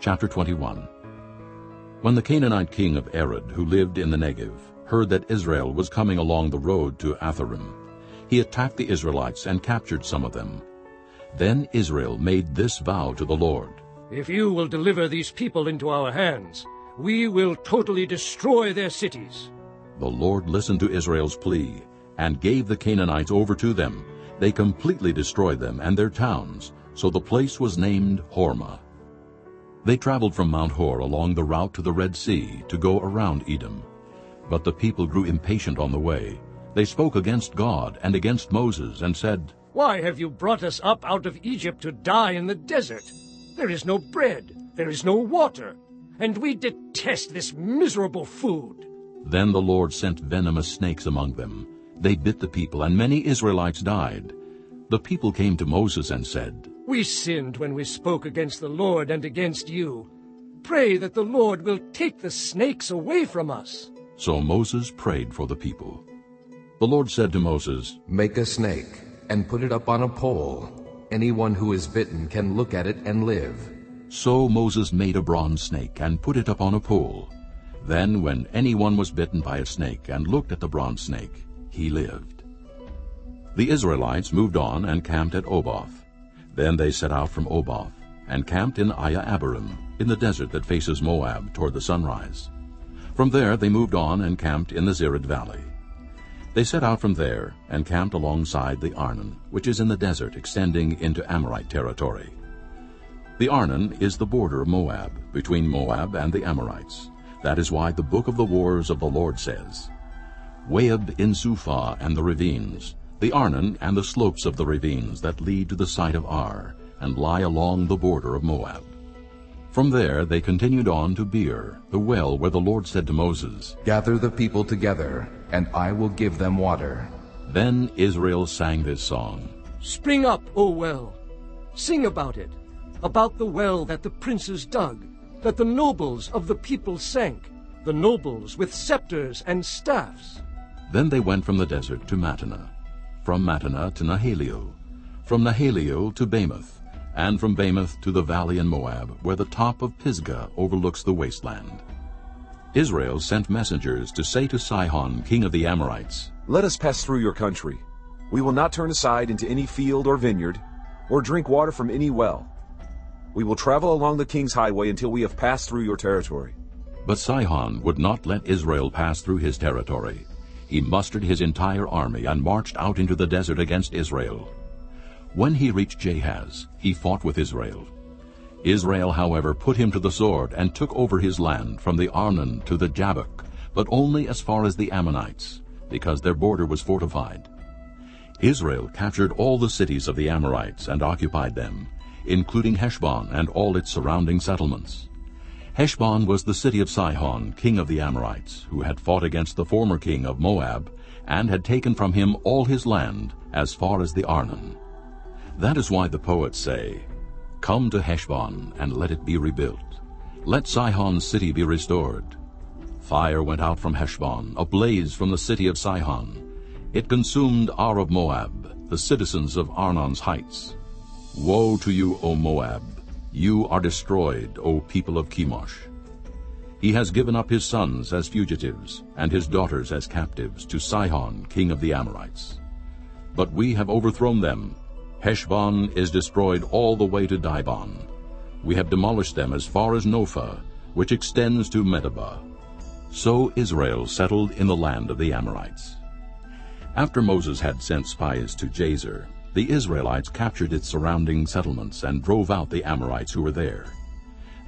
Chapter 21 When the Canaanite king of Arad, who lived in the Negev, heard that Israel was coming along the road to Atharim, he attacked the Israelites and captured some of them. Then Israel made this vow to the Lord. If you will deliver these people into our hands, we will totally destroy their cities. The Lord listened to Israel's plea and gave the Canaanites over to them. They completely destroyed them and their towns, so the place was named Hormah. They traveled from Mount Hor along the route to the Red Sea to go around Edom. But the people grew impatient on the way. They spoke against God and against Moses and said, Why have you brought us up out of Egypt to die in the desert? There is no bread, there is no water, and we detest this miserable food. Then the Lord sent venomous snakes among them. They bit the people, and many Israelites died. The people came to Moses and said, We sinned when we spoke against the Lord and against you. Pray that the Lord will take the snakes away from us. So Moses prayed for the people. The Lord said to Moses, Make a snake and put it up on a pole. Anyone who is bitten can look at it and live. So Moses made a bronze snake and put it up on a pole. Then when anyone was bitten by a snake and looked at the bronze snake, he lived. The Israelites moved on and camped at Oboth. Then they set out from Oboth and camped in Iye-abarim, in the desert that faces Moab toward the sunrise. From there they moved on and camped in the Zered Valley. They set out from there and camped alongside the Arnon, which is in the desert extending into Amorite territory. The Arnon is the border of Moab, between Moab and the Amorites. That is why the book of the wars of the Lord says, Waheb in Suphah and the ravines, the Arnon and the slopes of the ravines that lead to the site of Ar, and lie along the border of Moab. From there they continued on to Beer, the well where the Lord said to Moses, Gather the people together, and I will give them water. Then Israel sang this song, Spring up, O well! Sing about it, about the well that the princes dug, that the nobles of the people sank, the nobles with scepters and staffs. Then they went from the desert to Mattanah, from Mattanah to Nahaliel, from Nahaliel to Bamoth, and from Bamoth to the valley in Moab, where the top of Pisgah overlooks the wasteland. Israel sent messengers to say to Sihon, king of the Amorites, Let us pass through your country. We will not turn aside into any field or vineyard, or drink water from any well. We will travel along the king's highway until we have passed through your territory. But Sihon would not let Israel pass through his territory. He mustered his entire army and marched out into the desert against Israel. When he reached Jahaz, he fought with Israel. Israel, however, put him to the sword and took over his land from the Arnon to the Jabbok, but only as far as the Ammonites, because their border was fortified. Israel captured all the cities of the Amorites and occupied them, including Heshbon and all its surrounding settlements. Heshbon was the city of Sihon, king of the Amorites, who had fought against the former king of Moab, and had taken from him all his land as far as the Arnon. That is why the poets say, Come to Heshbon, and let it be rebuilt. Let Sihon's city be restored. Fire went out from Heshbon, a blaze from the city of Sihon. It consumed Ar of Moab, the citizens of Arnon's heights. Woe to you, O Moab! You are destroyed, O people of Chemosh. He has given up his sons as fugitives, and his daughters as captives, to Sihon, king of the Amorites. But we have overthrown them. Heshbon is destroyed all the way to Dibon. We have demolished them as far as Nophah, which extends to Medeba. So Israel settled in the land of the Amorites. After Moses had sent spies to Jazer, the Israelites captured its surrounding settlements and drove out the Amorites who were there.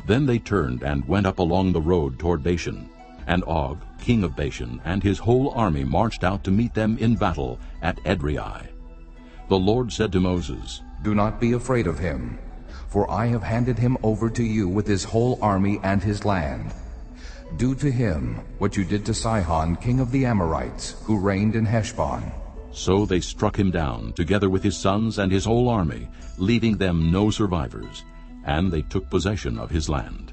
Then they turned and went up along the road toward Bashan, and Og, king of Bashan, and his whole army marched out to meet them in battle at Edrei. The Lord said to Moses, Do not be afraid of him, for I have handed him over to you with his whole army and his land. Do to him what you did to Sihon, king of the Amorites, who reigned in Heshbon. So they struck him down, together with his sons and his whole army, leaving them no survivors, and they took possession of his land.